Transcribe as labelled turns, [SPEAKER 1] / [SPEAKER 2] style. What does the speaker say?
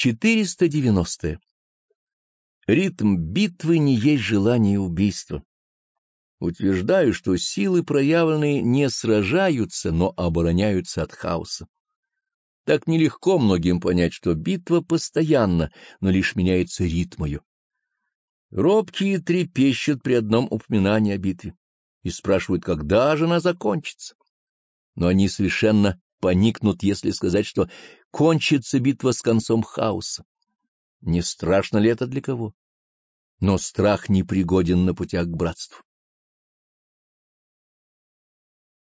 [SPEAKER 1] 490. Ритм битвы не есть желание убийства. Утверждаю, что силы проявленные не сражаются, но обороняются от хаоса. Так нелегко многим понять, что битва постоянна, но лишь меняется ритм ее. Робкие трепещут при одном упоминании о битве и спрашивают, когда же она закончится. Но они совершенно поникнут, если сказать, что кончится битва с концом хаоса. Не страшно ли это для кого? Но страх непригоден на путях к братству.